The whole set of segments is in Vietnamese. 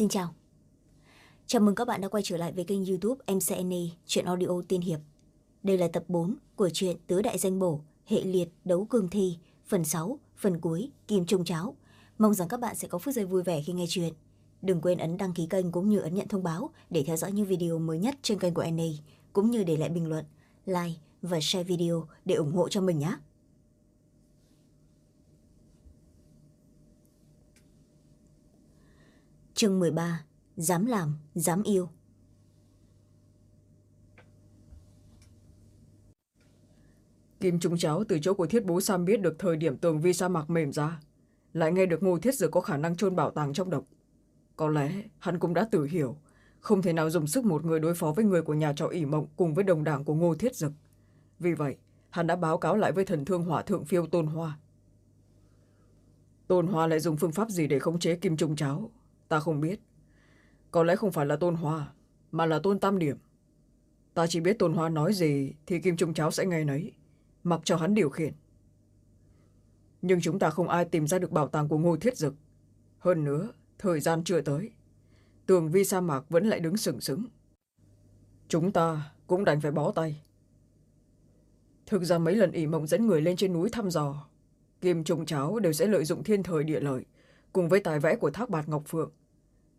Xin chào. Chào mừng các bạn đã quay trở lại với kênh youtube MCN Chuyện Audio Tiên Hiệp. Đây là tập 4 của truyện Tứ Đại Danh Bổ, Hệ Liệt Đấu Cương Thi, phần 6, phần cuối, Kim Trung Cháo. Mong rằng các bạn sẽ có phút giây vui vẻ khi nghe chuyện. Đừng quên ấn đăng ký kênh cũng như ấn nhận thông báo để theo dõi những video mới nhất trên kênh của NA, cũng như để lại bình luận, like và share video để ủng hộ cho mình nhé. Chương 13 Dám làm, dám yêu Kim Trung Cháo từ chỗ của thiết bố Sam biết được thời điểm tường vi sa mạc mềm ra. Lại nghe được ngô thiết dược có khả năng chôn bảo tàng trong độc. Có lẽ hắn cũng đã tự hiểu, không thể nào dùng sức một người đối phó với người của nhà trọ ỉ mộng cùng với đồng đảng của ngô thiết dực. Vì vậy, hắn đã báo cáo lại với thần thương hỏa thượng phiêu Tôn Hoa. Tôn Hoa lại dùng phương pháp gì để khống chế Kim Trung Cháo? Ta không biết. Có lẽ không phải là Tôn Hoa, mà là Tôn Tam Điểm. Ta chỉ biết Tôn Hoa nói gì thì Kim Trung Cháo sẽ nghe nấy, mặc cho hắn điều khiển. Nhưng chúng ta không ai tìm ra được bảo tàng của Ngô Thiết Dực. Hơn nữa, thời gian chưa tới. Tường vi sa mạc vẫn lại đứng sừng sững. Chúng ta cũng đành phải bó tay. Thực ra mấy lần ỉ mộng dẫn người lên trên núi thăm dò, Kim Trung Cháo đều sẽ lợi dụng thiên thời địa lợi, cùng với tài vẽ của Thác Bạt Ngọc Phượng,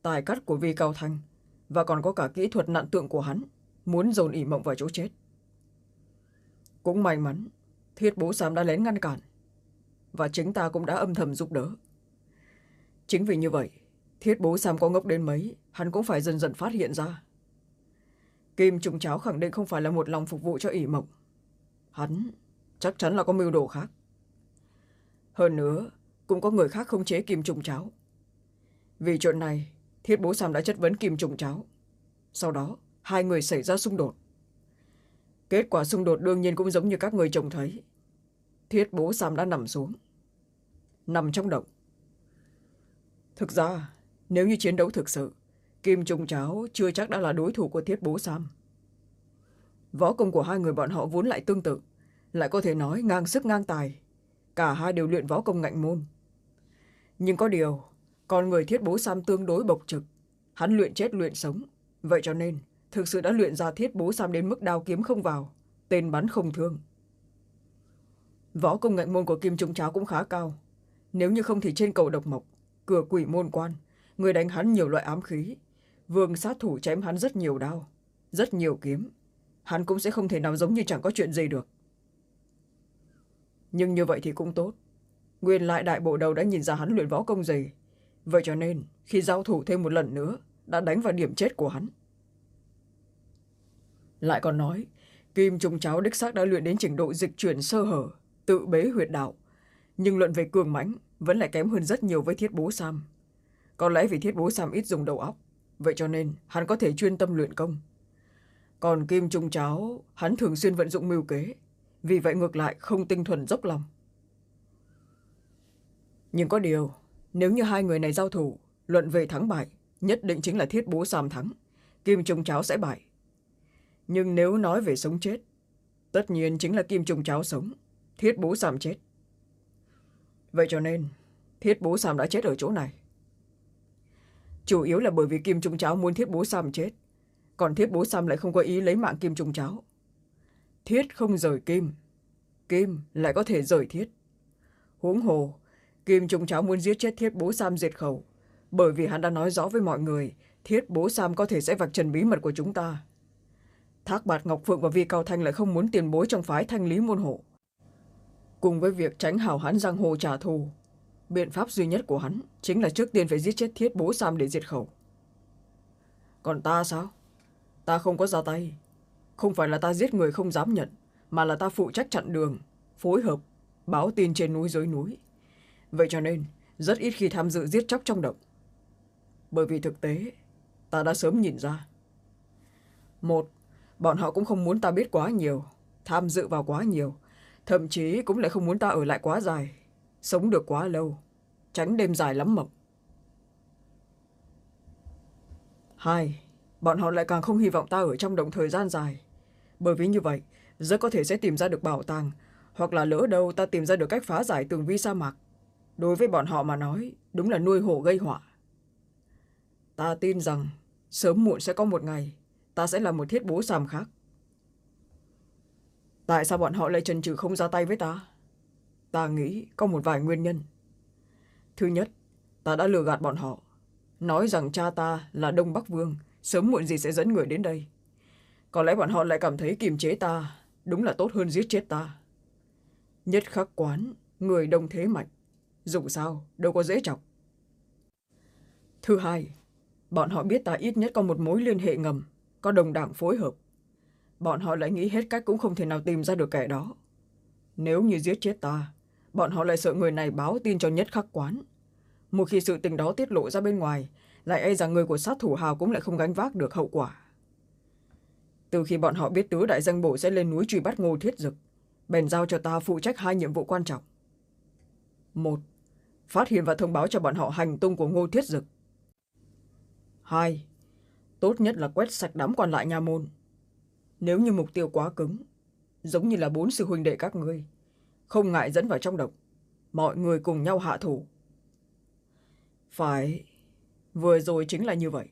tài cắt của Vi Cao Thanh, và còn có cả kỹ thuật nạn tượng của hắn, muốn dồn ỉ mộng vào chỗ chết. Cũng may mắn, thiết bố Sam đã lén ngăn cản, và chính ta cũng đã âm thầm giúp đỡ. Chính vì như vậy, thiết bố Sam có ngốc đến mấy, hắn cũng phải dần dần phát hiện ra. Kim Trung Cháo khẳng định không phải là một lòng phục vụ cho ỉ mộng. Hắn chắc chắn là có mưu đồ khác. Hơn nữa, cũng có người khác không chế Kim Trung Cháo. Vì chuyện này, thiết bố Sam đã chất vấn Kim Trung Cháo. Sau đó, hai người xảy ra xung đột. Kết quả xung đột đương nhiên cũng giống như các người trông thấy. Thiết bố Sam đã nằm xuống. Nằm trong động. Thực ra, nếu như chiến đấu thực sự, Kim Trung Cháo chưa chắc đã là đối thủ của thiết bố Sam. Võ công của hai người bọn họ vốn lại tương tự, lại có thể nói ngang sức ngang tài. Cả hai đều luyện võ công ngạnh môn. Nhưng có điều, con người thiết bố Sam tương đối bộc trực. Hắn luyện chết luyện sống. Vậy cho nên, thực sự đã luyện ra thiết bố Sam đến mức đao kiếm không vào, tên bắn không thương. Võ công ngạnh môn của Kim Trung Cháo cũng khá cao. Nếu như không thì trên cầu độc mộc, cửa quỷ môn quan, người đánh hắn nhiều loại ám khí. Vương sát thủ chém hắn rất nhiều đao, rất nhiều kiếm. Hắn cũng sẽ không thể nào giống như chẳng có chuyện gì được. Nhưng như vậy thì cũng tốt. Nguyên lại đại bộ đầu đã nhìn ra hắn luyện võ công gì. Vậy cho nên, khi giao thủ thêm một lần nữa, đã đánh vào điểm chết của hắn. Lại còn nói, Kim Trung Cháo đích xác đã luyện đến trình độ dịch chuyển sơ hở, tự bế huyệt đạo. Nhưng luận về cường mãnh vẫn lại kém hơn rất nhiều với thiết bố Sam. Có lẽ vì thiết bố Sam ít dùng đầu óc, vậy cho nên hắn có thể chuyên tâm luyện công. Còn Kim Trung Cháo, hắn thường xuyên vận dụng mưu kế, vì vậy ngược lại không tinh thuần dốc lòng. Nhưng có điều, nếu như hai người này giao thủ, luận về thắng bại, nhất định chính là thiết bố Sam thắng, Kim Trung Cháo sẽ bại. Nhưng nếu nói về sống chết, tất nhiên chính là Kim Trung Cháo sống, thiết bố Sam chết. Vậy cho nên, thiết bố Sam đã chết ở chỗ này. Chủ yếu là bởi vì Kim Trung Cháo muốn thiết bố Sam chết, còn thiết bố Sam lại không có ý lấy mạng Kim Trung Cháo. Thiết không rời Kim, Kim lại có thể rời thiết. Huống hồ, Kim Trung Cháo muốn giết chết thiết bố Sam diệt khẩu, bởi vì hắn đã nói rõ với mọi người thiết bố Sam có thể sẽ vạch trần bí mật của chúng ta. Thác Bạt Ngọc Phượng và Vi Cao Thanh lại không muốn tiền bối trong phái thanh lý môn hộ. Cùng với việc tránh hảo hắn giang hồ trả thù, biện pháp duy nhất của hắn chính là trước tiên phải giết chết thiết bố Sam để diệt khẩu. Còn ta sao? Ta không có ra tay. Không phải là ta giết người không dám nhận, mà là ta phụ trách chặn đường, phối hợp, báo tin trên núi dưới núi. Vậy cho nên, rất ít khi tham dự giết chóc trong động. Bởi vì thực tế, ta đã sớm nhìn ra. Một, bọn họ cũng không muốn ta biết quá nhiều, tham dự vào quá nhiều, thậm chí cũng lại không muốn ta ở lại quá dài, sống được quá lâu, tránh đêm dài lắm mộng. Hai, bọn họ lại càng không hy vọng ta ở trong động thời gian dài. Bởi vì như vậy, rất có thể sẽ tìm ra được bảo tàng, hoặc là lỡ đâu ta tìm ra được cách phá giải tường vi sa mạc. Đối với bọn họ mà nói, đúng là nuôi hổ gây họa. ta tin rằng sớm muộn sẽ có một ngày ta sẽ là một thiết bố sàm khác. Tại sao bọn họ lại trần trừ không ra tay với ta? Ta nghĩ có một vài nguyên nhân. Thứ nhất ta đã lừa gạt bọn họ. Nói rằng cha ta là đông bắc vương sớm muộn gì sẽ dẫn người đến đây. Có lẽ bọn họ lại cảm thấy kiềm chế ta đúng là tốt hơn giết chết ta. Nhất khắc quán người đông thế mạnh dù sao, đâu có dễ chọc. Thứ hai, bọn họ biết ta ít nhất có một mối liên hệ ngầm, có đồng đảng phối hợp. Bọn họ lại nghĩ hết cách cũng không thể nào tìm ra được kẻ đó. Nếu như giết chết ta, bọn họ lại sợ người này báo tin cho nhất khắc quán. Một khi sự tình đó tiết lộ ra bên ngoài, lại e rằng người của sát thủ hào cũng lại không gánh vác được hậu quả. Từ khi bọn họ biết tứ đại danh bộ sẽ lên núi truy bắt ngô thiết dực, bèn giao cho ta phụ trách hai nhiệm vụ quan trọng. Một phát hiện và thông báo cho bọn họ hành tung của ngô thiết dực. Hai, tốt nhất là quét sạch đám còn lại nhà môn. Nếu như mục tiêu quá cứng, giống như là bốn sư huynh đệ các ngươi, không ngại dẫn vào trong độc. Mọi người cùng nhau hạ thủ. Phải, vừa rồi chính là như vậy.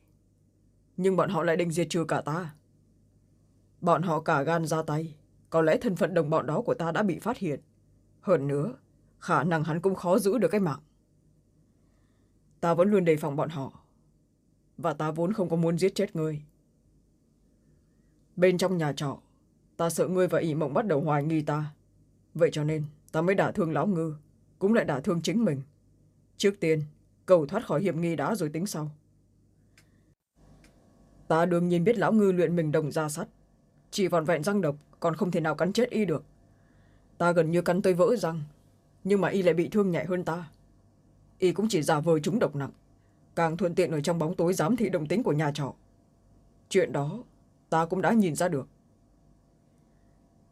Nhưng bọn họ lại định diệt trừ cả ta. Bọn họ cả gan ra tay, có lẽ thân phận đồng bọn đó của ta đã bị phát hiện. Hơn nữa, khả năng hắn cũng khó giữ được cái mạng ta vẫn luôn đề phòng bọn họ. Và ta vốn không có muốn giết chết ngươi. Bên trong nhà trọ, ta sợ ngươi và ỷ mộng bắt đầu hoài nghi ta. Vậy cho nên, ta mới đả thương lão ngư, cũng lại đả thương chính mình. Trước tiên, cầu thoát khỏi hiểm nghi đã rồi tính sau. Ta đương nhiên biết lão ngư luyện mình đồng ra sắt. Chỉ vòn vẹn răng độc, còn không thể nào cắn chết y được. Ta gần như cắn tới vỡ răng, nhưng mà y lại bị thương nhẹ hơn ta y cũng chỉ giả vờ chúng độc nặng. Càng thuận tiện ở trong bóng tối giám thị đồng tính của nhà trọ. Chuyện đó, ta cũng đã nhìn ra được.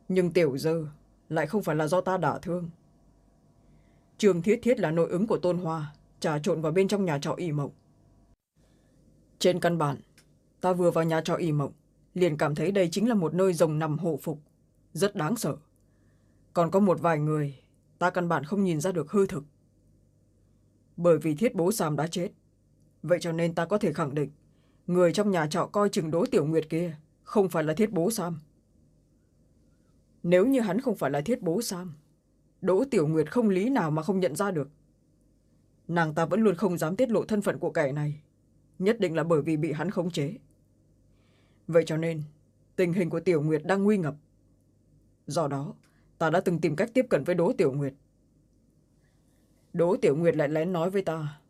Nhưng tiểu dơ, lại không phải là do ta đả thương. Trường thiết thiết là nội ứng của tôn hoa, trà trộn vào bên trong nhà trọ ỉ mộng. Trên căn bản, ta vừa vào nhà trọ ỉ mộng, liền cảm thấy đây chính là một nơi rồng nằm hộ phục, rất đáng sợ. Còn có một vài người, ta căn bản không nhìn ra được hư thực bởi vì thiết bố sàm đã chết. Vậy cho nên ta có thể khẳng định, người trong nhà trọ coi chừng đố tiểu nguyệt kia không phải là thiết bố sam. Nếu như hắn không phải là thiết bố sam đỗ tiểu nguyệt không lý nào mà không nhận ra được. Nàng ta vẫn luôn không dám tiết lộ thân phận của kẻ này, nhất định là bởi vì bị hắn khống chế. Vậy cho nên, tình hình của tiểu nguyệt đang nguy ngập. Do đó, ta đã từng tìm cách tiếp cận với đỗ tiểu nguyệt đỗ tiểu nguyệt lại lén nói với ta,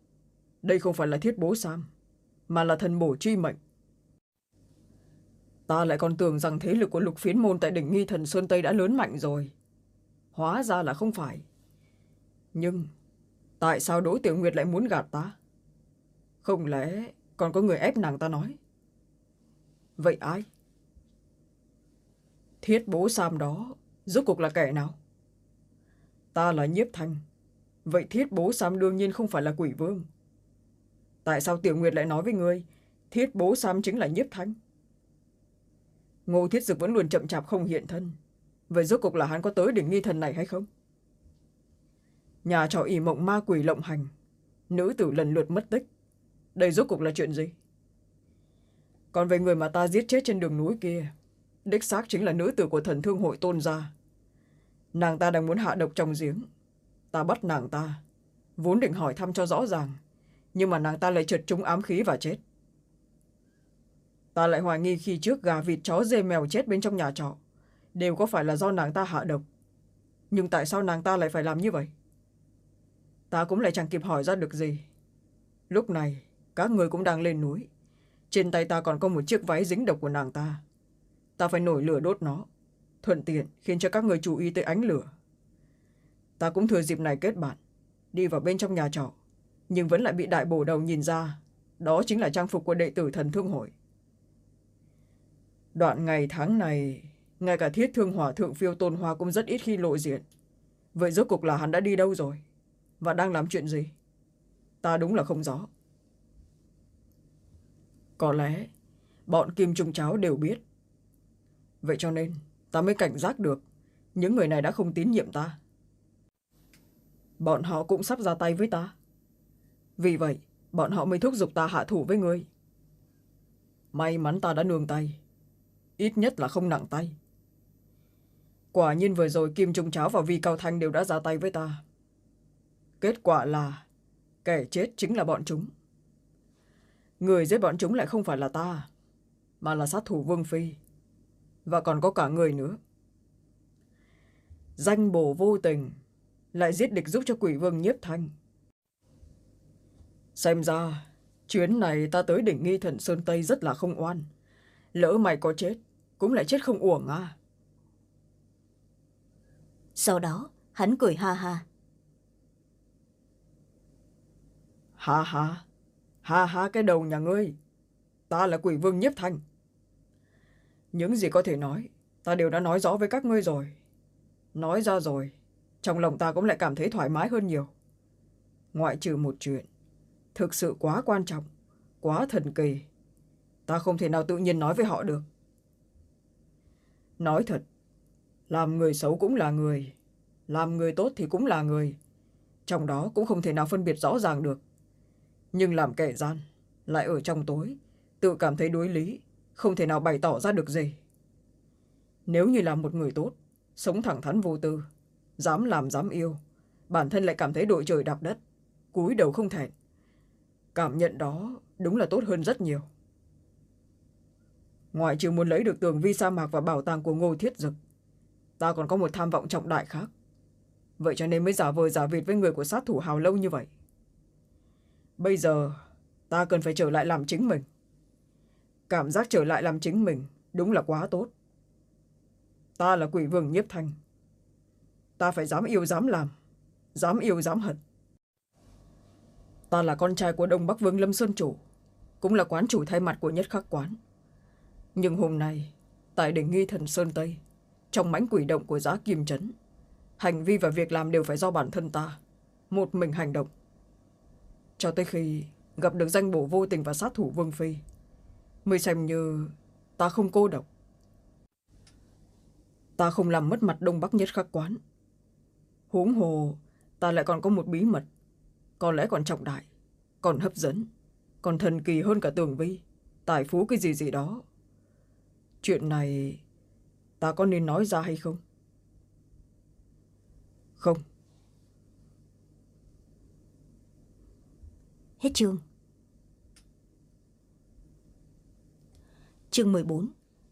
đây không phải là thiết bố sam, mà là thần bổ truy mệnh. Ta lại còn tưởng rằng thế lực của lục phiến môn tại đỉnh nghi thần sơn tây đã lớn mạnh rồi. Hóa ra là không phải. Nhưng tại sao đỗ tiểu nguyệt lại muốn gạt ta? Không lẽ còn có người ép nàng ta nói? Vậy ai? Thiết bố sam đó rốt cuộc là kẻ nào? Ta là nhiếp thanh vậy thiết bố sam đương nhiên không phải là quỷ vương. Tại sao tiểu nguyệt lại nói với ngươi, thiết bố sam chính là nhiếp thánh? Ngô thiết dực vẫn luôn chậm chạp không hiện thân. Vậy rốt cuộc là hắn có tới đỉnh nghi thần này hay không? Nhà trọ ỉ mộng ma quỷ lộng hành. Nữ tử lần lượt mất tích. Đây rốt cuộc là chuyện gì? Còn về người mà ta giết chết trên đường núi kia, đích xác chính là nữ tử của thần thương hội tôn gia. Nàng ta đang muốn hạ độc trong giếng ta bắt nàng ta. Vốn định hỏi thăm cho rõ ràng. Nhưng mà nàng ta lại trượt trúng ám khí và chết. Ta lại hoài nghi khi trước gà vịt chó dê mèo chết bên trong nhà trọ. Đều có phải là do nàng ta hạ độc. Nhưng tại sao nàng ta lại phải làm như vậy? Ta cũng lại chẳng kịp hỏi ra được gì. Lúc này, các người cũng đang lên núi. Trên tay ta còn có một chiếc váy dính độc của nàng ta. Ta phải nổi lửa đốt nó. Thuận tiện khiến cho các người chú ý tới ánh lửa ta cũng thừa dịp này kết bạn, đi vào bên trong nhà trọ, nhưng vẫn lại bị đại bổ đầu nhìn ra, đó chính là trang phục của đệ tử thần thương hội. Đoạn ngày tháng này, ngay cả thiết thương hỏa thượng phiêu tôn hoa cũng rất ít khi lộ diện. Vậy rốt cuộc là hắn đã đi đâu rồi? Và đang làm chuyện gì? Ta đúng là không rõ. Có lẽ, bọn kim trung cháo đều biết. Vậy cho nên, ta mới cảnh giác được, những người này đã không tín nhiệm ta bọn họ cũng sắp ra tay với ta. Vì vậy, bọn họ mới thúc giục ta hạ thủ với ngươi. May mắn ta đã nương tay. Ít nhất là không nặng tay. Quả nhiên vừa rồi kim trung cháo và vi cao thanh đều đã ra tay với ta. Kết quả là, kẻ chết chính là bọn chúng. Người giết bọn chúng lại không phải là ta, mà là sát thủ vương phi, và còn có cả người nữa. Danh bổ vô tình lại giết địch giúp cho quỷ vương nhiếp thanh. Xem ra chuyến này ta tới đỉnh nghi thần sơn tây rất là không oan. Lỡ mày có chết cũng lại chết không uổng à. Sau đó hắn cười ha ha. Ha ha ha ha cái đầu nhà ngươi. Ta là quỷ vương nhiếp thanh. Những gì có thể nói ta đều đã nói rõ với các ngươi rồi. Nói ra rồi trong lòng ta cũng lại cảm thấy thoải mái hơn nhiều. Ngoại trừ một chuyện, thực sự quá quan trọng, quá thần kỳ. Ta không thể nào tự nhiên nói với họ được. Nói thật, làm người xấu cũng là người, làm người tốt thì cũng là người. Trong đó cũng không thể nào phân biệt rõ ràng được. Nhưng làm kẻ gian, lại ở trong tối, tự cảm thấy đối lý, không thể nào bày tỏ ra được gì. Nếu như là một người tốt, sống thẳng thắn vô tư dám làm dám yêu. Bản thân lại cảm thấy đội trời đạp đất, cúi đầu không thẹn. Cảm nhận đó đúng là tốt hơn rất nhiều. Ngoại trừ muốn lấy được tường vi sa mạc và bảo tàng của ngô thiết dực, ta còn có một tham vọng trọng đại khác. Vậy cho nên mới giả vờ giả vịt với người của sát thủ hào lâu như vậy. Bây giờ, ta cần phải trở lại làm chính mình. Cảm giác trở lại làm chính mình đúng là quá tốt. Ta là quỷ vương nhiếp thanh ta phải dám yêu dám làm, dám yêu dám hận. Ta là con trai của đông bắc vương lâm sơn chủ, cũng là quán chủ thay mặt của nhất khắc quán. Nhưng hôm nay, tại đỉnh nghi thần sơn tây, trong mãnh quỷ động của giá kim trấn, hành vi và việc làm đều phải do bản thân ta, một mình hành động. Cho tới khi gặp được danh bổ vô tình và sát thủ vương phi, mới xem như ta không cô độc. Ta không làm mất mặt đông bắc nhất khắc quán huống hồ, ta lại còn có một bí mật có lẽ còn trọng đại, còn hấp dẫn, còn thần kỳ hơn cả tường vi, tài phú cái gì gì đó chuyện này, ta có nên nói ra hay không không Hết chương. Chương 14.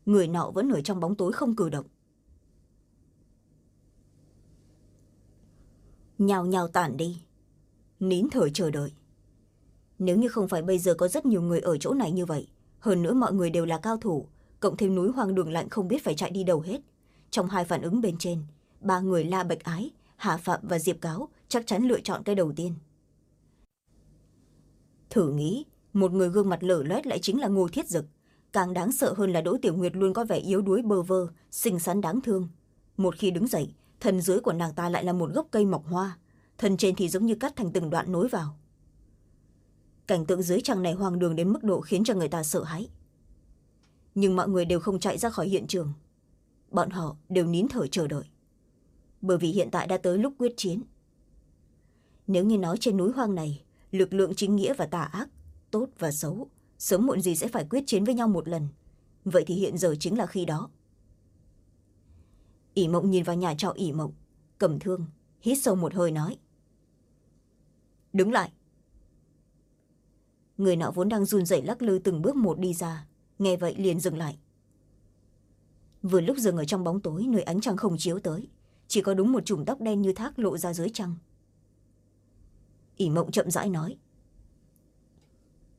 Người nọ vẫn ở trong bóng tối không cử động. Nhào nhào tản đi. Nín thở chờ đợi. Nếu như không phải bây giờ có rất nhiều người ở chỗ này như vậy, hơn nữa mọi người đều là cao thủ, cộng thêm núi hoang đường lạnh không biết phải chạy đi đâu hết. Trong hai phản ứng bên trên, ba người La Bạch Ái, Hạ Phạm và Diệp Cáo chắc chắn lựa chọn cái đầu tiên. Thử nghĩ, một người gương mặt lở loét lại chính là Ngô Thiết Dực. Càng đáng sợ hơn là Đỗ Tiểu Nguyệt luôn có vẻ yếu đuối bơ vơ, xinh xắn đáng thương. Một khi đứng dậy, thân dưới của nàng ta lại là một gốc cây mọc hoa, thân trên thì giống như cắt thành từng đoạn nối vào. Cảnh tượng dưới trăng này hoang đường đến mức độ khiến cho người ta sợ hãi. Nhưng mọi người đều không chạy ra khỏi hiện trường. Bọn họ đều nín thở chờ đợi. Bởi vì hiện tại đã tới lúc quyết chiến. Nếu như nói trên núi hoang này, lực lượng chính nghĩa và tà ác tốt và xấu sớm muộn gì sẽ phải quyết chiến với nhau một lần vậy thì hiện giờ chính là khi đó ỷ mộng nhìn vào nhà trọ ỷ mộng, cầm thương, hít sâu một hơi nói. Đứng lại. Người nọ vốn đang run rẩy lắc lư từng bước một đi ra, nghe vậy liền dừng lại. Vừa lúc dừng ở trong bóng tối, nơi ánh trăng không chiếu tới, chỉ có đúng một chùm tóc đen như thác lộ ra dưới trăng. Ỷ mộng chậm rãi nói.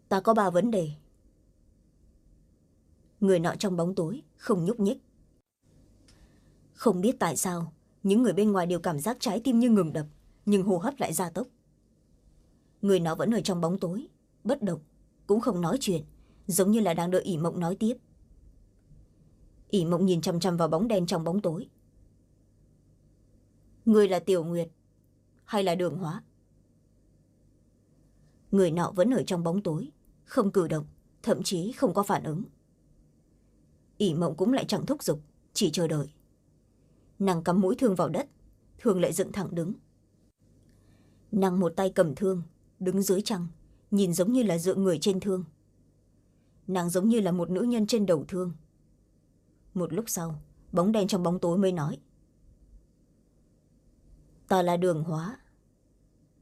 Ta có ba vấn đề. Người nọ trong bóng tối không nhúc nhích không biết tại sao, những người bên ngoài đều cảm giác trái tim như ngừng đập, nhưng hô hấp lại gia tốc. Người nó vẫn ở trong bóng tối, bất động, cũng không nói chuyện, giống như là đang đợi ỷ mộng nói tiếp. Ỷ mộng nhìn chăm chăm vào bóng đen trong bóng tối. Người là tiểu nguyệt, hay là đường hóa? Người nọ vẫn ở trong bóng tối, không cử động, thậm chí không có phản ứng. Ỷ mộng cũng lại chẳng thúc giục, chỉ chờ đợi nàng cắm mũi thương vào đất thương lại dựng thẳng đứng. Nàng một tay cầm thương, đứng dưới trăng, nhìn giống như là dựa người trên thương. Nàng giống như là một nữ nhân trên đầu thương. Một lúc sau, bóng đen trong bóng tối mới nói. Ta là đường hóa,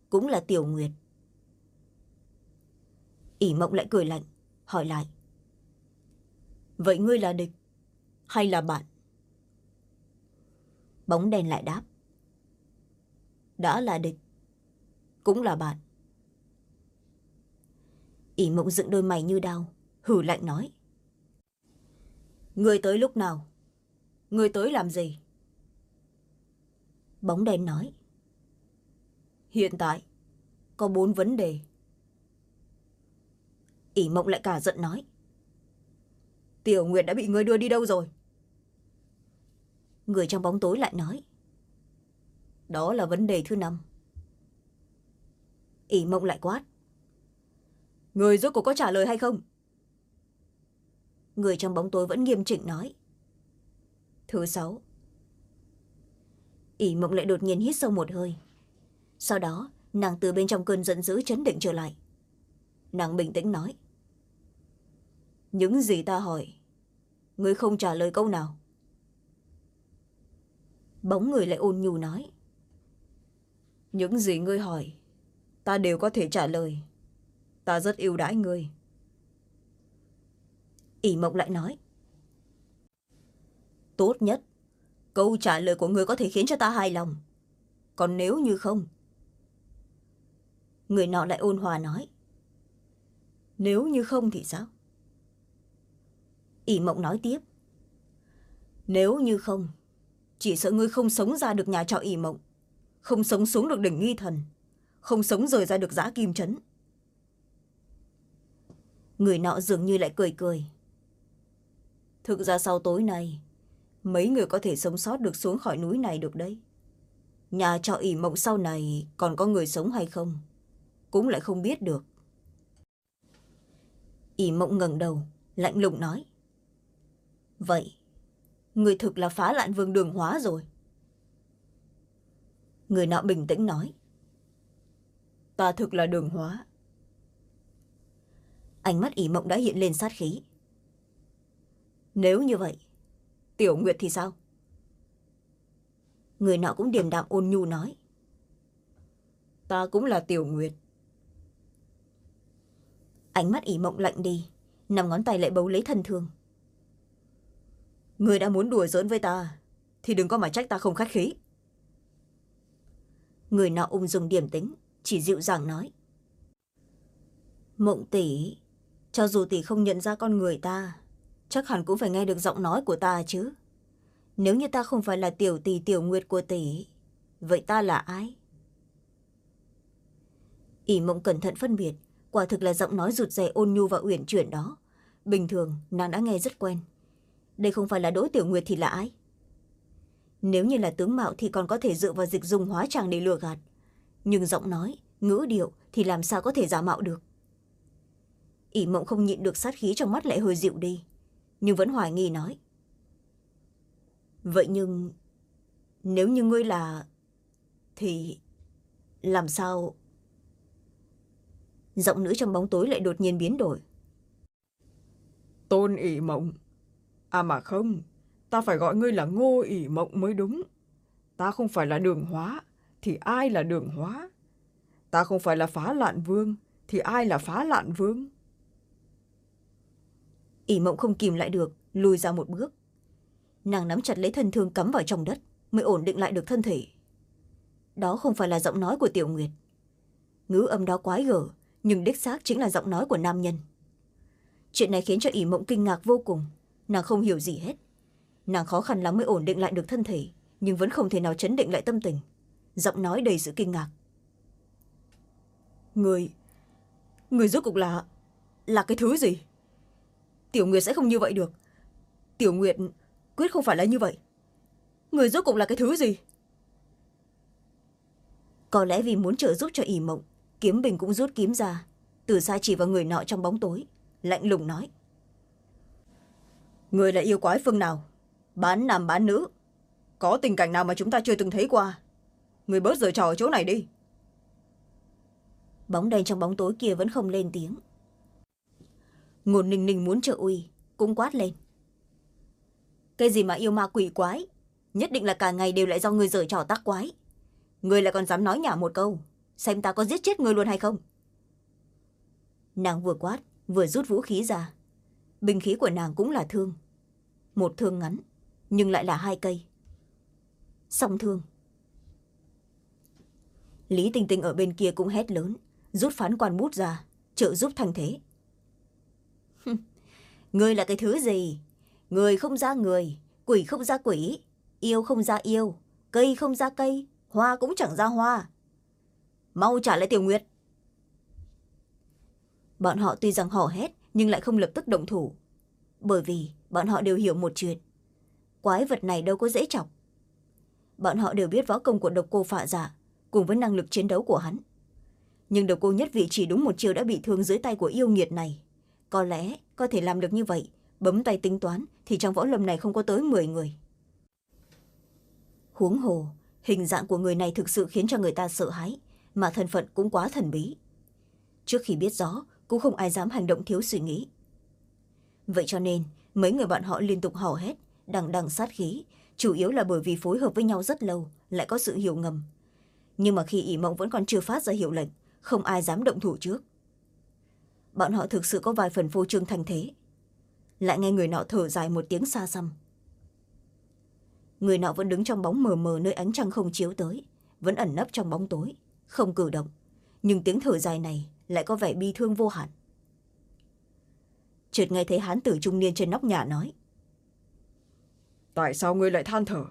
cũng là tiểu nguyệt. Ỷ mộng lại cười lạnh, hỏi lại. Vậy ngươi là địch hay là bạn? Bóng đen lại đáp. Đã là địch. Cũng là bạn. Ỷ mộng dựng đôi mày như đau hử lạnh nói. Người tới lúc nào? Người tới làm gì? Bóng đen nói. Hiện tại, có bốn vấn đề. Ỷ mộng lại cả giận nói. Tiểu nguyệt đã bị người đưa đi đâu rồi? Người trong bóng tối lại nói. Đó là vấn đề thứ năm. Ỷ mộng lại quát. Người rốt cuộc có trả lời hay không? Người trong bóng tối vẫn nghiêm chỉnh nói. Thứ sáu. Ỷ mộng lại đột nhiên hít sâu một hơi. Sau đó nàng từ bên trong cơn giận dữ chấn định trở lại. Nàng bình tĩnh nói. Những gì ta hỏi ngươi không trả lời câu nào bóng người lại ôn nhu nói. Những gì ngươi hỏi ta đều có thể trả lời. Ta rất yêu đãi ngươi. Ỷ mộng lại nói. Tốt nhất câu trả lời của ngươi có thể khiến cho ta hài lòng. Còn nếu như không? Người nọ lại ôn hòa nói. Nếu như không thì sao? Ỷ mộng nói tiếp. Nếu như không chỉ sợ ngươi không sống ra được nhà trọ ỉ mộng, không sống xuống được đỉnh nghi thần, không sống rời ra được giã kim trấn người nọ dường như lại cười cười. Thực ra sau tối nay, mấy người có thể sống sót được xuống khỏi núi này được đấy. Nhà trọ ỉ mộng sau này còn có người sống hay không, cũng lại không biết được. Ỉ mộng ngẩng đầu, lạnh lùng nói. Vậy người thực là phá lạn vương đường hóa rồi. Người nọ bình tĩnh nói. Ta thực là đường hóa. Ánh mắt ỉ mộng đã hiện lên sát khí. Nếu như vậy, tiểu nguyệt thì sao? Người nọ cũng điềm đạm ôn nhu nói. Ta cũng là tiểu nguyệt. Ánh mắt ỉ mộng lạnh đi nằm ngón tay lại bấu lấy thân thương người đã muốn đùa giỡn với ta, thì đừng có mà trách ta không khách khí. Người nọ ung dung điềm tính chỉ dịu dàng nói. Mộng tỷ, cho dù tỷ không nhận ra con người ta, chắc hẳn cũng phải nghe được giọng nói của ta chứ. Nếu như ta không phải là tiểu tỷ, tiểu nguyệt của tỷ, vậy ta là ai? Ỷ mộng cẩn thận phân biệt, quả thực là giọng nói rụt rè ôn nhu và uyển chuyển đó. Bình thường, nàng đã nghe rất quen đây không phải là đỗ tiểu nguyệt thì là ai? Nếu như là tướng mạo thì còn có thể dựa vào dịch dùng hóa tràng để lừa gạt. Nhưng giọng nói, ngữ điệu thì làm sao có thể giả mạo được? Ỷ mộng không nhịn được sát khí trong mắt lại hơi dịu đi, nhưng vẫn hoài nghi nói. Vậy nhưng nếu như ngươi là, thì làm sao? Giọng nữ trong bóng tối lại đột nhiên biến đổi. Tôn ỷ mộng à mà không, ta phải gọi ngươi là ngô ỉ mộng mới đúng. Ta không phải là đường hóa, thì ai là đường hóa? Ta không phải là phá lạn vương, thì ai là phá lạn vương? Ỉ mộng không kìm lại được, lùi ra một bước. Nàng nắm chặt lấy thân thương cắm vào trong đất, mới ổn định lại được thân thể. Đó không phải là giọng nói của tiểu nguyệt. Ngữ âm đó quái gở, nhưng đích xác chính là giọng nói của nam nhân. Chuyện này khiến cho ỉ mộng kinh ngạc vô cùng nàng không hiểu gì hết. Nàng khó khăn lắm mới ổn định lại được thân thể, nhưng vẫn không thể nào chấn định lại tâm tình. Giọng nói đầy sự kinh ngạc. Người người rốt cục là là cái thứ gì? Tiểu nguyệt sẽ không như vậy được. Tiểu nguyệt quyết không phải là như vậy. Người rốt cục là cái thứ gì? Có lẽ vì muốn trợ giúp cho ỷ mộng, kiếm bình cũng rút kiếm ra. Từ xa chỉ vào người nọ trong bóng tối, lạnh lùng nói người là yêu quái phương nào? Bán nam bán nữ. Có tình cảnh nào mà chúng ta chưa từng thấy qua? Người bớt giờ trò ở chỗ này đi. Bóng đen trong bóng tối kia vẫn không lên tiếng. Ngôn ninh ninh muốn trợ uy cũng quát lên. Cái gì mà yêu ma quỷ quái? Nhất định là cả ngày đều lại do người dở trò tác quái. Người lại còn dám nói nhả một câu. Xem ta có giết chết người luôn hay không? Nàng vừa quát vừa rút vũ khí ra binh khí của nàng cũng là thương. Một thương ngắn, nhưng lại là hai cây. Song thương. Lý tinh tinh ở bên kia cũng hét lớn, rút phán quan bút ra, trợ giúp thành thế. Người là cái thứ gì? Người không ra người, quỷ không ra quỷ, yêu không ra yêu, cây không ra cây, hoa cũng chẳng ra hoa. Mau trả lại tiểu nguyệt. Bọn họ tuy rằng hò hét nhưng lại không lập tức động thủ. Bởi vì bọn họ đều hiểu một chuyện. Quái vật này đâu có dễ chọc. Bọn họ đều biết võ công của độc cô phạ giả cùng với năng lực chiến đấu của hắn. Nhưng độc cô nhất vị chỉ đúng một chiều đã bị thương dưới tay của yêu nghiệt này. Có lẽ có thể làm được như vậy, bấm tay tính toán thì trong võ lâm này không có tới m người. Huống hồ, hình dạng của người này thực sự khiến cho người ta sợ hãi, mà thân phận cũng quá thần bí. Trước khi biết rõ cũng không ai dám hành động thiếu suy nghĩ. Vậy cho nên, mấy người bạn họ liên tục hò hét, đằng đằng sát khí, chủ yếu là bởi vì phối hợp với nhau rất lâu, lại có sự hiểu ngầm. Nhưng mà khi ỷ mộng vẫn còn chưa phát ra hiệu lệnh, không ai dám động thủ trước. Bọn họ thực sự có vài phần phô trương thành thế. Lại nghe người nọ thở dài một tiếng xa xăm. Người nọ vẫn đứng trong bóng mờ mờ nơi ánh trăng không chiếu tới, vẫn ẩn nấp trong bóng tối, không cử động. Nhưng tiếng thở dài này lại có vẻ bi thương vô hạn. Chợt nghe thấy hán tử trung niên trên nóc nhà nói tại sao ngươi lại than thở?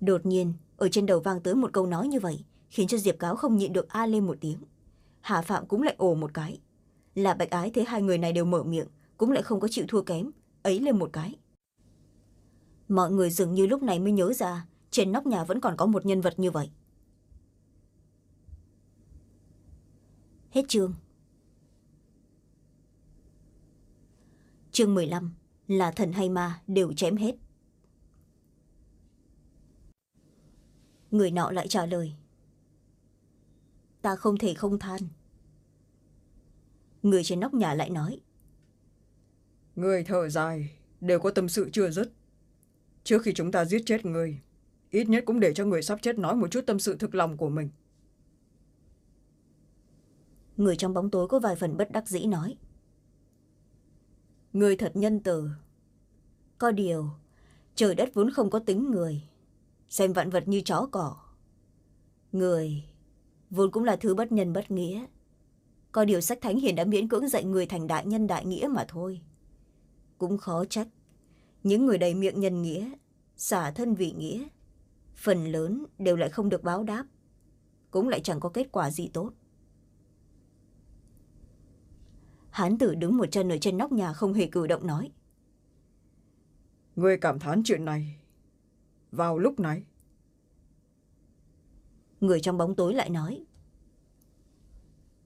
Đột nhiên ở trên đầu vang tới một câu nói như vậy khiến cho diệp cáo không nhịn được a lên một tiếng. Hà phạm cũng lại ồ một cái. Là bạch ái thấy hai người này đều mở miệng cũng lại không có chịu thua kém ấy lên một cái. Mọi người dường như lúc này mới nhớ ra trên nóc nhà vẫn còn có một nhân vật như vậy hết chương. Chương mười lăm, là thần hay ma đều chém hết. Người nọ lại trả lời, ta không thể không than. Người trên nóc nhà lại nói, người thở dài, đều có tâm sự chưa dứt. Trước khi chúng ta giết chết người, ít nhất cũng để cho người sắp chết nói một chút tâm sự thực lòng của mình người trong bóng tối có vài phần bất đắc dĩ nói. Người thật nhân từ. Có điều, trời đất vốn không có tính người. Xem vạn vật như chó cỏ người vốn cũng là thứ bất nhân bất nghĩa. Có điều sách thánh hiền đã miễn cưỡng dạy người thành đại nhân đại nghĩa mà thôi. Cũng khó trách, những người đầy miệng nhân nghĩa, xả thân vị nghĩa, phần lớn đều lại không được báo đáp, cũng lại chẳng có kết quả gì tốt. Hán tử đứng một chân ở trên nóc nhà không hề cử động nói. Ngươi cảm thán chuyện này vào lúc này. Người trong bóng tối lại nói.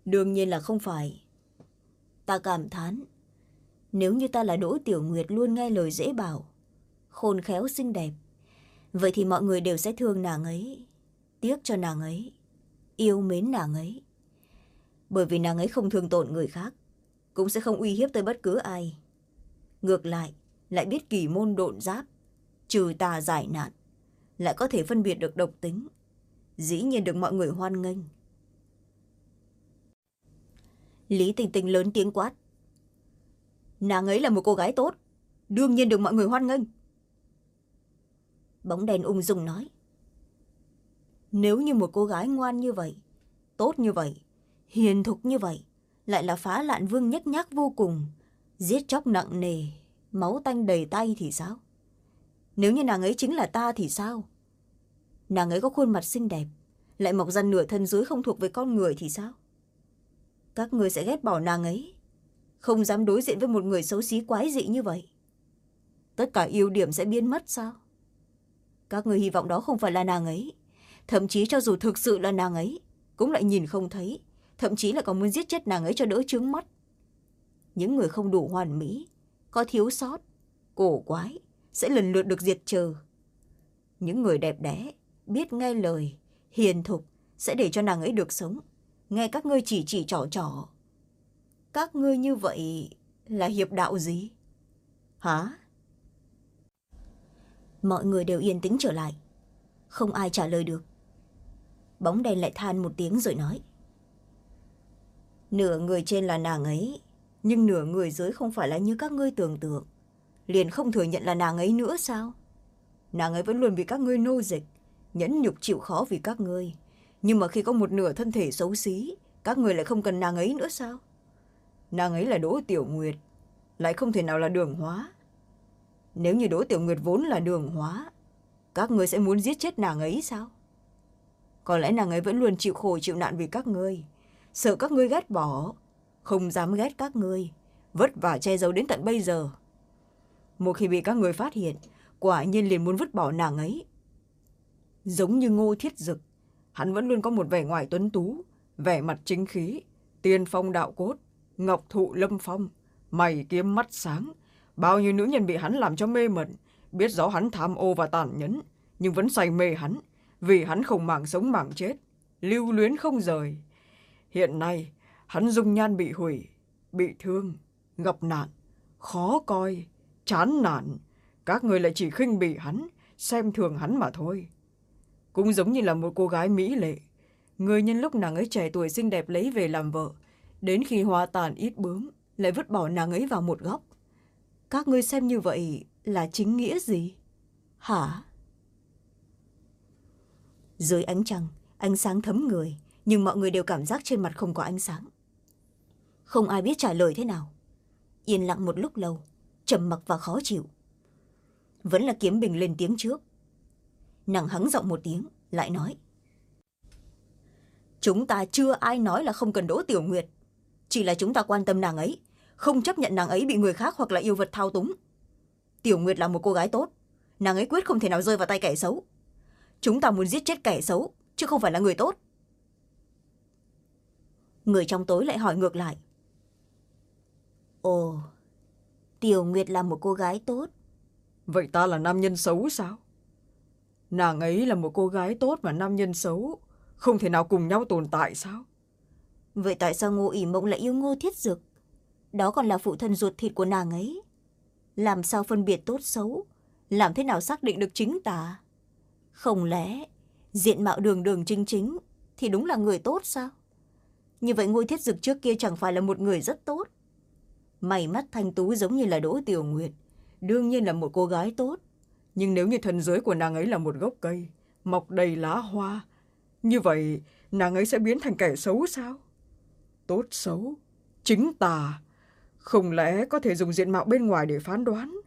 Đương nhiên là không phải. Ta cảm thán nếu như ta là đỗ tiểu nguyệt luôn nghe lời dễ bảo khôn khéo xinh đẹp vậy thì mọi người đều sẽ thương nàng ấy tiếc cho nàng ấy yêu mến nàng ấy. Bởi vì nàng ấy không thương tổn người khác cũng sẽ không uy hiếp tới bất cứ ai. Ngược lại lại biết kỳ môn độn giáp, trừ tà giải nạn, lại có thể phân biệt được độc tính, dĩ nhiên được mọi người hoan nghênh. Lý tình tình lớn tiếng quát. Nàng ấy là một cô gái tốt, đương nhiên được mọi người hoan nghênh. Bóng đèn ung dung nói. Nếu như một cô gái ngoan như vậy, tốt như vậy, hiền thục như vậy lại là phá lạn vương nhếch nhác vô cùng. Giết chóc nặng nề, máu tanh đầy tay thì sao? Nếu như nàng ấy chính là ta thì sao? Nàng ấy có khuôn mặt xinh đẹp, lại mọc ra nửa thân dưới không thuộc về con người thì sao? Các người sẽ ghét bỏ nàng ấy. Không dám đối diện với một người xấu xí quái dị như vậy. Tất cả ưu điểm sẽ biến mất sao? Các người hy vọng đó không phải là nàng ấy. Thậm chí cho dù thực sự là nàng ấy, cũng lại nhìn không thấy thậm chí là còn muốn giết chết nàng ấy cho đỡ trướng mắt. Những người không đủ hoàn mỹ, có thiếu sót, cổ quái, sẽ lần lượt được diệt trừ. Những người đẹp đẽ, biết nghe lời, hiền thục, sẽ để cho nàng ấy được sống. Nghe các ngươi chỉ chỉ trỏ trỏ các ngươi như vậy là hiệp đạo gì? Hả? Mọi người đều yên tĩnh trở lại. Không ai trả lời được. Bóng đen lại than một tiếng rồi nói nửa người trên là nàng ấy, nhưng nửa người dưới không phải là như các ngươi tưởng tượng. Liền không thừa nhận là nàng ấy nữa sao? Nàng ấy vẫn luôn bị các ngươi nô dịch, nhẫn nhục chịu khó vì các ngươi. Nhưng mà khi có một nửa thân thể xấu xí, các người lại không cần nàng ấy nữa sao? Nàng ấy là đỗ tiểu nguyệt, lại không thể nào là đường hóa. Nếu như đỗ tiểu nguyệt vốn là đường hóa, các người sẽ muốn giết chết nàng ấy sao? Có lẽ nàng ấy vẫn luôn chịu khổ chịu nạn vì các ngươi sợ các ngươi ghét bỏ. Không dám ghét các ngươi. Vất vả che giấu đến tận bây giờ. Một khi bị các người phát hiện, quả nhiên liền muốn vứt bỏ nàng ấy. Giống như ngô thiết dực, hắn vẫn luôn có một vẻ ngoài tuấn tú, vẻ mặt chính khí, tiên phong đạo cốt, ngọc thụ lâm phong, mày kiếm mắt sáng. Bao nhiêu nữ nhân bị hắn làm cho mê mẩn, biết rõ hắn tham ô và tàn nhẫn, nhưng vẫn say mê hắn, vì hắn không màng sống màng chết, lưu luyến không rời hiện nay, hắn dung nhan bị hủy, bị thương, gặp nạn, khó coi, chán nản. Các người lại chỉ khinh bỉ hắn, xem thường hắn mà thôi. Cũng giống như là một cô gái mỹ lệ. Người nhân lúc nàng ấy trẻ tuổi xinh đẹp lấy về làm vợ, đến khi hoa tàn ít bướm, lại vứt bỏ nàng ấy vào một góc. Các ngươi xem như vậy là chính nghĩa gì? Hả? Dưới ánh trăng, ánh sáng thấm người nhưng mọi người đều cảm giác trên mặt không có ánh sáng. Không ai biết trả lời thế nào. Yên lặng một lúc lâu, trầm mặc và khó chịu. Vẫn là kiếm bình lên tiếng trước. Nàng hắng giọng một tiếng, lại nói. Chúng ta chưa ai nói là không cần đỗ tiểu nguyệt. Chỉ là chúng ta quan tâm nàng ấy, không chấp nhận nàng ấy bị người khác hoặc là yêu vật thao túng. Tiểu nguyệt là một cô gái tốt, nàng ấy quyết không thể nào rơi vào tay kẻ xấu. Chúng ta muốn giết chết kẻ xấu, chứ không phải là người tốt người trong tối lại hỏi ngược lại. Ồ tiểu nguyệt là một cô gái tốt. Vậy ta là nam nhân xấu sao? Nàng ấy là một cô gái tốt và nam nhân xấu không thể nào cùng nhau tồn tại sao? Vậy tại sao ngô ỉ mộng lại yêu ngô thiết dực? Đó còn là phụ thân ruột thịt của nàng ấy. Làm sao phân biệt tốt xấu? Làm thế nào xác định được chính tà không lẽ diện mạo đường đường chính chính thì đúng là người tốt sao như vậy ngôi thiết dực trước kia chẳng phải là một người rất tốt. Mày mắt thanh tú giống như là đỗ tiểu nguyệt, đương nhiên là một cô gái tốt. Nhưng nếu như thân dưới của nàng ấy là một gốc cây, mọc đầy lá hoa, như vậy nàng ấy sẽ biến thành kẻ xấu sao? Tốt xấu? Chính tà! Không lẽ có thể dùng diện mạo bên ngoài để phán đoán?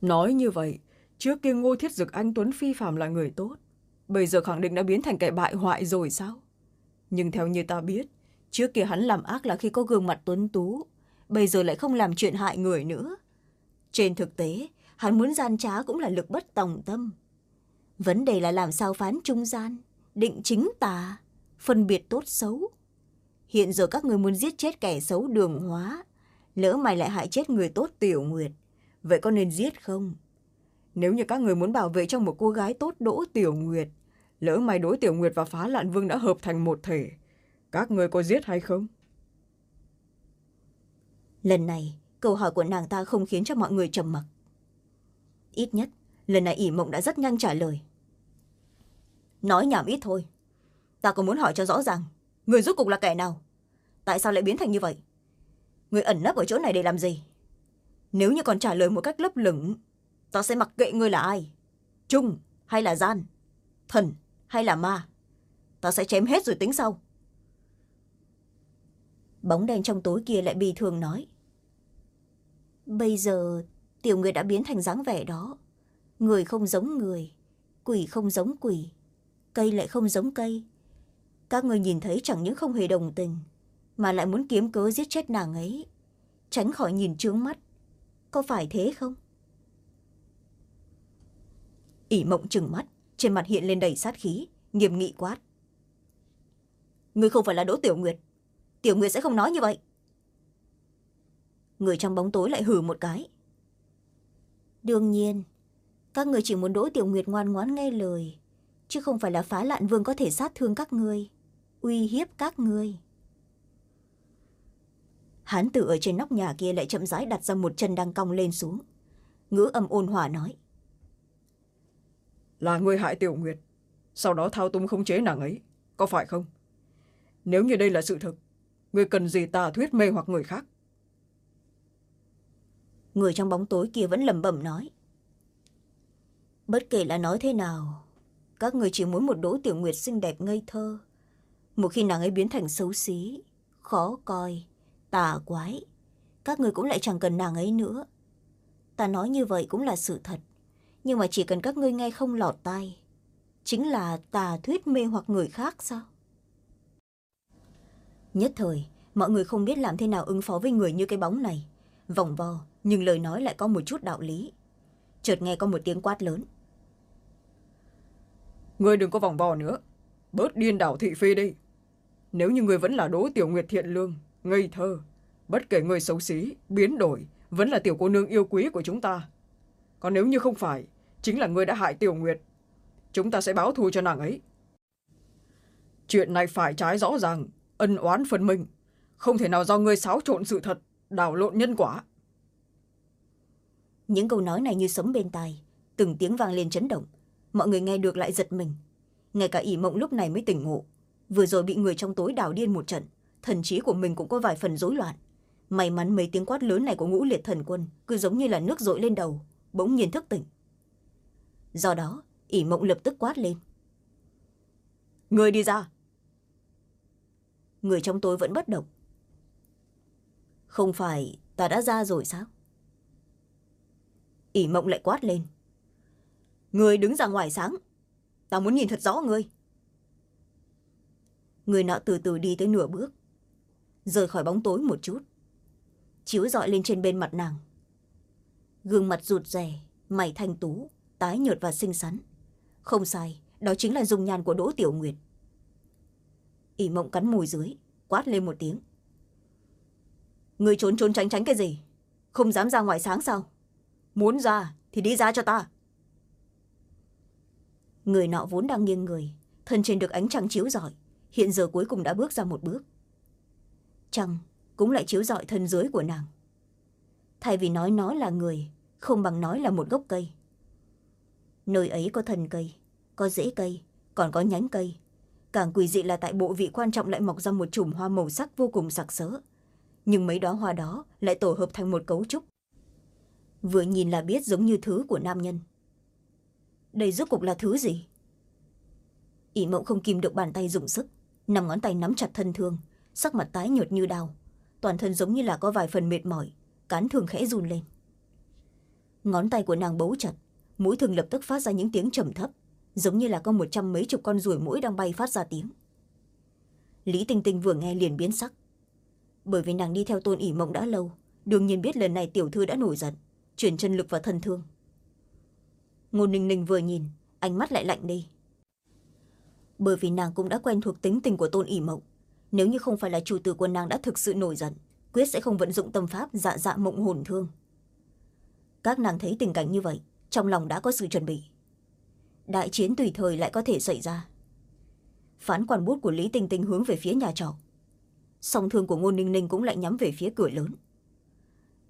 Nói như vậy, trước kia ngô thiết dực anh tuấn phi phạm là người tốt. Bây giờ khẳng định đã biến thành kẻ bại hoại rồi sao? Nhưng theo như ta biết, trước kia hắn làm ác là khi có gương mặt tuấn tú, bây giờ lại không làm chuyện hại người nữa. Trên thực tế, hắn muốn gian trá cũng là lực bất tòng tâm. Vấn đề là làm sao phán trung gian, định chính tà, phân biệt tốt xấu. Hiện giờ các người muốn giết chết kẻ xấu đường hóa, lỡ mày lại hại chết người tốt tiểu nguyệt, vậy có nên giết không? Nếu như các người muốn bảo vệ cho một cô gái tốt đỗ tiểu nguyệt lỡ may đối tiểu nguyệt và phá lạn vương đã hợp thành một thể, các người có giết hay không? Lần này, câu hỏi của nàng ta không khiến cho mọi người trầm mặc. Ít nhất, lần này ỷ mộng đã rất nhanh trả lời. Nói nhảm ít thôi. Ta còn muốn hỏi cho rõ ràng, người rốt cục là kẻ nào? Tại sao lại biến thành như vậy? Người ẩn nấp ở chỗ này để làm gì? Nếu như còn trả lời một cách lấp lửng, ta sẽ mặc kệ ngươi là ai, trung hay là gian, thần hay là ma? Ta sẽ chém hết rồi tính sau. Bóng đen trong tối kia lại bi thường nói. Bây giờ, tiểu người đã biến thành dáng vẻ đó. Người không giống người, quỷ không giống quỷ, cây lại không giống cây. Các người nhìn thấy chẳng những không hề đồng tình, mà lại muốn kiếm cớ giết chết nàng ấy. Tránh khỏi nhìn trướng mắt. Có phải thế không? Ỉ mộng trừng mắt trên mặt hiện lên đầy sát khí nghiêm nghị quát. Người không phải là đỗ tiểu nguyệt. Tiểu nguyệt sẽ không nói như vậy. Người trong bóng tối lại hử một cái. Đương nhiên các người chỉ muốn đỗ tiểu nguyệt ngoan ngoãn nghe lời chứ không phải là phá lạn vương có thể sát thương các ngươi uy hiếp các ngươi. Hán tử ở trên nóc nhà kia lại chậm rãi đặt ra một chân đang cong lên xuống. Ngữ âm ôn hòa nói là người hại tiểu nguyệt. Sau đó thao túng khống chế nàng ấy, có phải không? Nếu như đây là sự thực, người cần gì tà thuyết mê hoặc người khác? Người trong bóng tối kia vẫn lẩm bẩm nói. Bất kể là nói thế nào, các người chỉ muốn một đỗ tiểu nguyệt xinh đẹp ngây thơ. Một khi nàng ấy biến thành xấu xí, khó coi, tà quái, các người cũng lại chẳng cần nàng ấy nữa. Ta nói như vậy cũng là sự thật nhưng mà chỉ cần các ngươi nghe không lọt tai, chính là tà thuyết mê hoặc người khác sao? Nhất thời, mọi người không biết làm thế nào ứng phó với người như cái bóng này. Vòng vo, nhưng lời nói lại có một chút đạo lý. Chợt nghe có một tiếng quát lớn. Ngươi đừng có vòng vo nữa. Bớt điên đảo thị phi đi. Nếu như người vẫn là đỗ tiểu nguyệt thiện lương, ngây thơ, bất kể người xấu xí, biến đổi, vẫn là tiểu cô nương yêu quý của chúng ta. Còn nếu như không phải chính là người đã hại tiểu nguyệt. Chúng ta sẽ báo thù cho nàng ấy. Chuyện này phải trái rõ ràng, ân oán phân minh. Không thể nào do ngươi xáo trộn sự thật, đảo lộn nhân quả. Những câu nói này như sấm bên tai, từng tiếng vang lên chấn động. Mọi người nghe được lại giật mình. Ngay cả ỷ mộng lúc này mới tỉnh ngộ. Vừa rồi bị người trong tối đảo điên một trận, thần trí của mình cũng có vài phần rối loạn. May mắn mấy tiếng quát lớn này của ngũ liệt thần quân cứ giống như là nước dội lên đầu, bỗng nhiên thức tỉnh do đó, ỷ mộng lập tức quát lên. Người đi ra. Người trong tối vẫn bất động. Không phải ta đã ra rồi sao? Ỷ mộng lại quát lên. Người đứng ra ngoài sáng. Ta muốn nhìn thật rõ ngươi người nọ từ từ đi tới nửa bước. Rời khỏi bóng tối một chút. Chiếu dọi lên trên bên mặt nàng. Gương mặt rụt rè, mày thanh tú tái nhợt và xinh xắn. Không sai, đó chính là dung nhan của đỗ tiểu nguyệt. Ỷ mộng cắn mùi dưới, quát lên một tiếng. Người trốn trốn tránh tránh cái gì? Không dám ra ngoài sáng sao? Muốn ra thì đi ra cho ta. Người nọ vốn đang nghiêng người, thân trên được ánh trăng chiếu rọi, hiện giờ cuối cùng đã bước ra một bước. Trăng cũng lại chiếu rọi thân dưới của nàng. Thay vì nói nó là người, không bằng nói là một gốc cây nơi ấy có thân cây, có rễ cây, còn có nhánh cây. Càng quỷ dị là tại bộ vị quan trọng lại mọc ra một chùm hoa màu sắc vô cùng sặc sỡ. Nhưng mấy đóa hoa đó lại tổ hợp thành một cấu trúc. Vừa nhìn là biết giống như thứ của nam nhân. Đây rốt cục là thứ gì? Ỷ mẫu không kìm được bàn tay dùng sức nằm ngón tay nắm chặt thân thương, sắc mặt tái nhợt như đau. Toàn thân giống như là có vài phần mệt mỏi, cán thường khẽ run lên. Ngón tay của nàng bấu chặt mũi thường lập tức phát ra những tiếng trầm thấp, giống như là có một trăm mấy chục con ruồi mũi đang bay phát ra tiếng. Lý tinh tinh vừa nghe liền biến sắc. Bởi vì nàng đi theo tôn ỉ mộng đã lâu, đương nhiên biết lần này tiểu thư đã nổi giận, chuyển chân lực vào thân thương. Ngô ninh ninh vừa nhìn, ánh mắt lại lạnh đi. Bởi vì nàng cũng đã quen thuộc tính tình của tôn ỉ mộng, nếu như không phải là chủ tử của nàng đã thực sự nổi giận, quyết sẽ không vận dụng tâm pháp dạ dạ mộng hồn thương. Các nàng thấy tình cảnh như vậy trong lòng đã có sự chuẩn bị. Đại chiến tùy thời lại có thể xảy ra. Phán quản bút của lý tinh tinh hướng về phía nhà trọ. Song thương của ngô ninh ninh cũng lại nhắm về phía cửa lớn.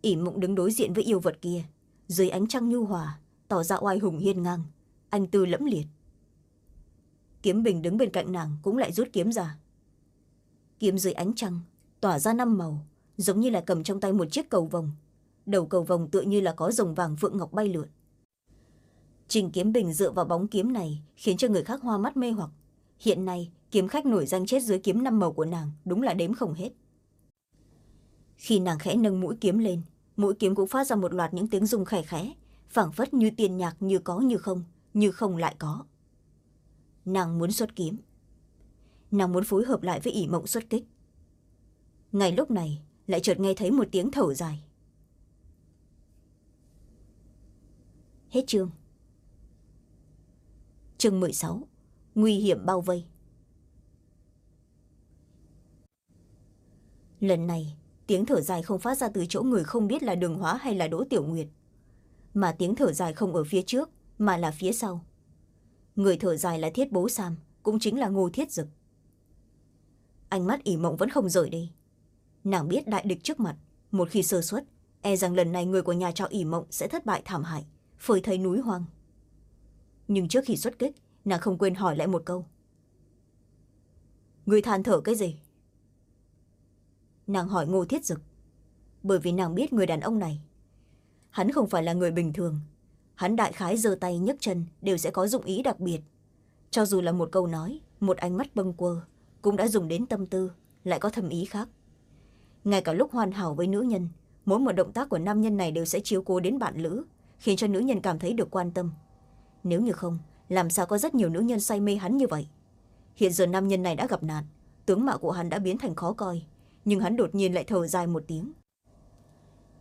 Ỉ mộng đứng đối diện với yêu vật kia, dưới ánh trăng nhu hòa, tỏ ra oai hùng hiên ngang, anh tư lẫm liệt. Kiếm bình đứng bên cạnh nàng cũng lại rút kiếm ra. Kiếm dưới ánh trăng, tỏa ra năm màu, giống như là cầm trong tay một chiếc cầu vồng. Đầu cầu vồng tựa như là có rồng vàng phượng ngọc bay lượn trình kiếm bình dựa vào bóng kiếm này khiến cho người khác hoa mắt mê hoặc. Hiện nay, kiếm khách nổi danh chết dưới kiếm năm màu của nàng đúng là đếm không hết. Khi nàng khẽ nâng mũi kiếm lên, mũi kiếm cũng phát ra một loạt những tiếng rung khẽ khẽ, phảng phất như tiền nhạc như có như không như không lại có. Nàng muốn xuất kiếm. Nàng muốn phối hợp lại với ỷ mộng xuất kích. Ngay lúc này, lại chợt nghe thấy một tiếng thở dài. Hết chương chương mười sáu, nguy hiểm bao vây. Lần này, tiếng thở dài không phát ra từ chỗ người không biết là đường hóa hay là đỗ tiểu nguyệt, mà tiếng thở dài không ở phía trước, mà là phía sau. Người thở dài là thiết bố sam, cũng chính là ngô thiết dực. Ánh mắt ỉ mộng vẫn không rời đi. Nàng biết đại địch trước mặt, một khi sơ xuất e rằng lần này người của nhà trọ ỉ mộng sẽ thất bại thảm hại, phơi thấy núi hoang nhưng trước khi xuất kích, nàng không quên hỏi lại một câu. Người than thở cái gì? Nàng hỏi ngô thiết dực. Bởi vì nàng biết người đàn ông này, hắn không phải là người bình thường. Hắn đại khái giơ tay nhấc chân đều sẽ có dụng ý đặc biệt. Cho dù là một câu nói, một ánh mắt bâng quơ, cũng đã dùng đến tâm tư, lại có thâm ý khác. Ngay cả lúc hoàn hảo với nữ nhân, mỗi một động tác của nam nhân này đều sẽ chiếu cố đến bạn lữ, khiến cho nữ nhân cảm thấy được quan tâm nếu như không, làm sao có rất nhiều nữ nhân say mê hắn như vậy? Hiện giờ nam nhân này đã gặp nạn, tướng mạo của hắn đã biến thành khó coi, nhưng hắn đột nhiên lại thở dài một tiếng.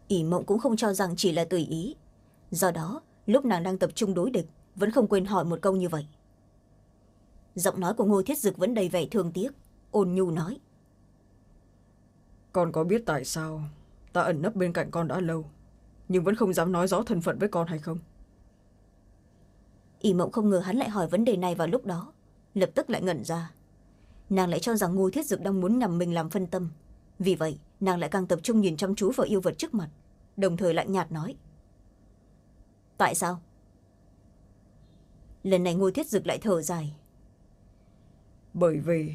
Ỷ mộng cũng không cho rằng chỉ là tùy ý. Do đó, lúc nàng đang tập trung đối địch, vẫn không quên hỏi một câu như vậy. Giọng nói của ngô thiết dực vẫn đầy vẻ thương tiếc, ôn nhu nói. Con có biết tại sao ta ẩn nấp bên cạnh con đã lâu, nhưng vẫn không dám nói rõ thân phận với con hay không? Ỷ mộng không ngờ hắn lại hỏi vấn đề này vào lúc đó. Lập tức lại ngẩn ra. Nàng lại cho rằng ngô thiết dực đang muốn nhằm mình làm phân tâm. Vì vậy, nàng lại càng tập trung nhìn chăm chú vào yêu vật trước mặt, đồng thời lạnh nhạt nói. Tại sao? Lần này ngô thiết dực lại thở dài. Bởi vì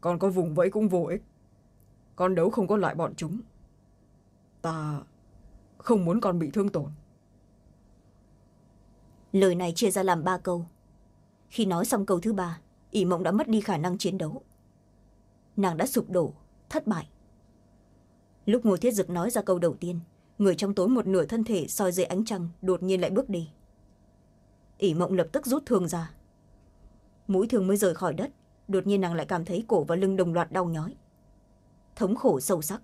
con có vùng vẫy cũng vô ích. Con đấu không có lại bọn chúng. Ta không muốn con bị thương tổn lời này chia ra làm ba câu. Khi nói xong câu thứ ba ỷ mộng đã mất đi khả năng chiến đấu. Nàng đã sụp đổ, thất bại. Lúc ngô thiết dực nói ra câu đầu tiên, người trong tối một nửa thân thể soi dưới ánh trăng đột nhiên lại bước đi. Ỷ mộng lập tức rút thương ra. Mũi thương mới rời khỏi đất, đột nhiên nàng lại cảm thấy cổ và lưng đồng loạt đau nhói. Thống khổ sâu sắc,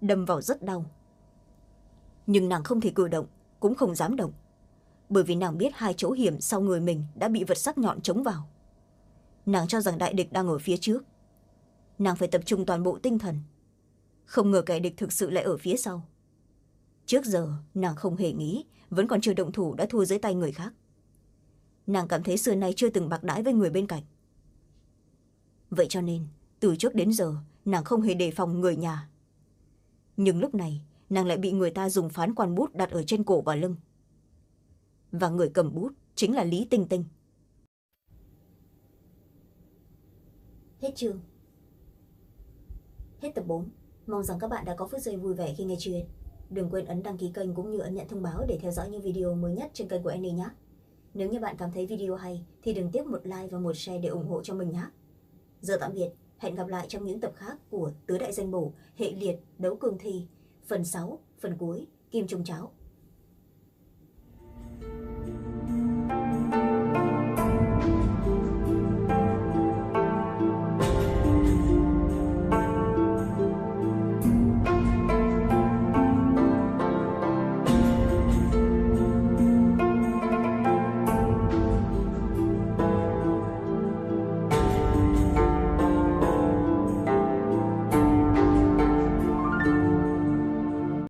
đâm vào rất đau. Nhưng nàng không thể cử động, cũng không dám động bởi vì nàng biết hai chỗ hiểm sau người mình đã bị vật sắc nhọn chống vào. Nàng cho rằng đại địch đang ở phía trước. Nàng phải tập trung toàn bộ tinh thần. Không ngờ kẻ địch thực sự lại ở phía sau. Trước giờ, nàng không hề nghĩ vẫn còn chưa động thủ đã thua dưới tay người khác. Nàng cảm thấy xưa nay chưa từng bạc đãi với người bên cạnh. Vậy cho nên, từ trước đến giờ, nàng không hề đề phòng người nhà. Nhưng lúc này, nàng lại bị người ta dùng phán quan bút đặt ở trên cổ và lưng và người cầm bút chính là lý tinh tinh. Hết chương. Hết tập bốn. Mong rằng các bạn đã có phút giây vui vẻ khi nghe chuyện. Đừng quên ấn đăng ký kênh cũng như ấn nhận thông báo để theo dõi những video mới nhất trên kênh của Annie nhé. Nếu như bạn cảm thấy video hay thì đừng tiếc một like và một share để ủng hộ cho mình nhé. Giờ tạm biệt. Hẹn gặp lại trong những tập khác của tứ đại danh bổ, hệ liệt, đấu cường thi, phần sáu, phần cuối, kim trung cháo.